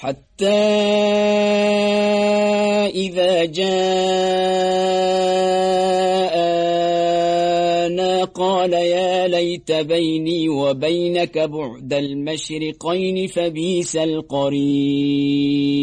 حتى إذا جاءنا قال يا ليت بيني وبينك بعد المشرقين فبيس القرين